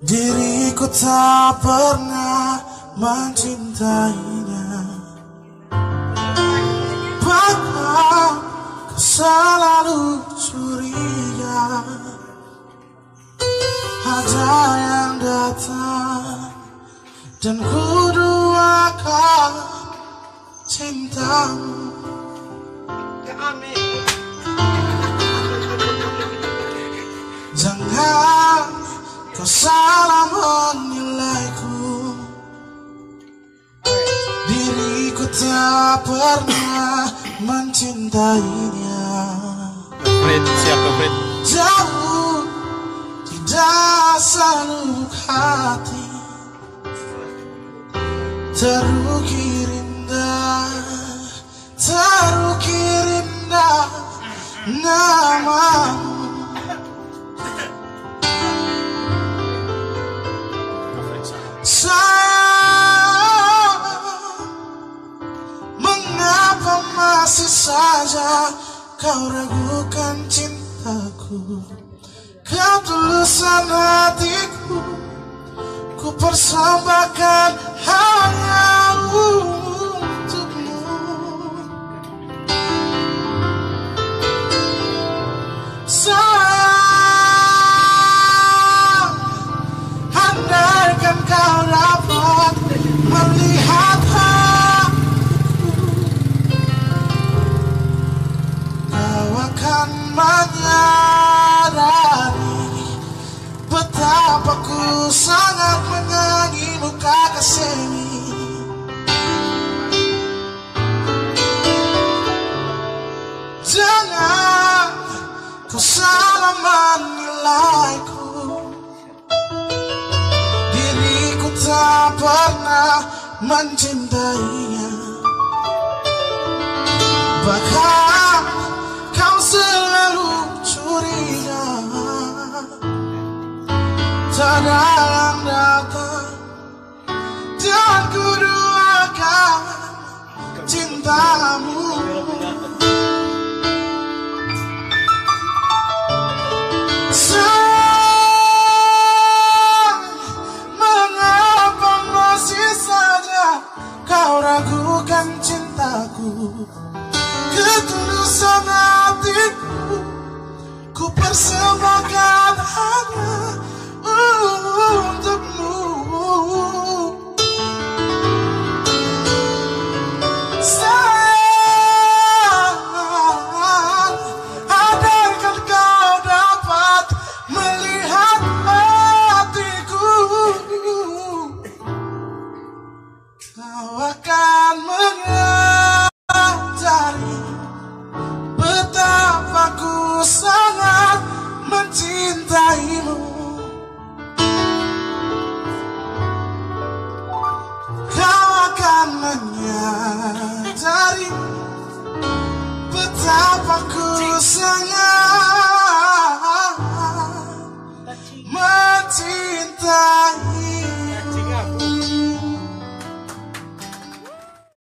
Diriku tak pernah mencintainya. Bahkan selalu curiga. Ada yang datang Dan ku duakan cintamu. Jangan kau salah menilaiku Diriku tak pernah mencintainya. Fred, siapa Fred? Jauh tidak selalu hati. Terukir indah Terukir indah Namamu saja Kau ragukan cintaku. Ketulusan hatiku Ku persembahkan hanya menyadari Betapa ku sangat menyayangi muka kasih ini Jangan kau salah menilaiku. Diriku tak pernah mencintainya. Bahkan Yang datang. Dan ku duakan cintamu. Sayang, Mengapa masih saja kau ragukan cintaku? Ketulusan hatiku Ku persembahkan hanya Betapa ku sangat mencintai